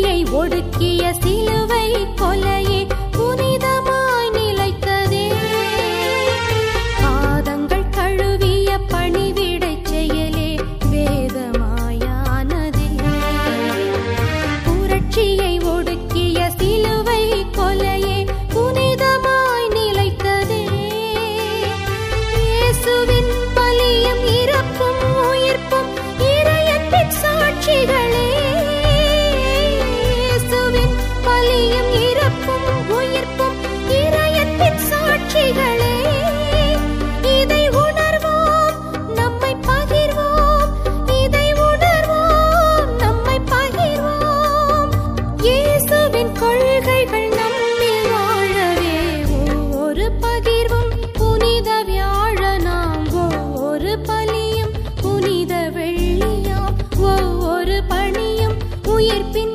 தீயை ஒடுக்கிய சிலுவை கொலையே புனிதமாய் நிலைத்ததே. பாதங்கள் கழுவிய பணிவிடை செயலே வேதமாயானதே. புரட்சியை ஒடுக்கிய சிலுவை கொலையே புனிதமாய் நிலைத்ததே. இயேசுவின் இறப்பும் உயிர்ப்பும் இறையத்தின் சாட்சிகளே உயிர்ப்பின்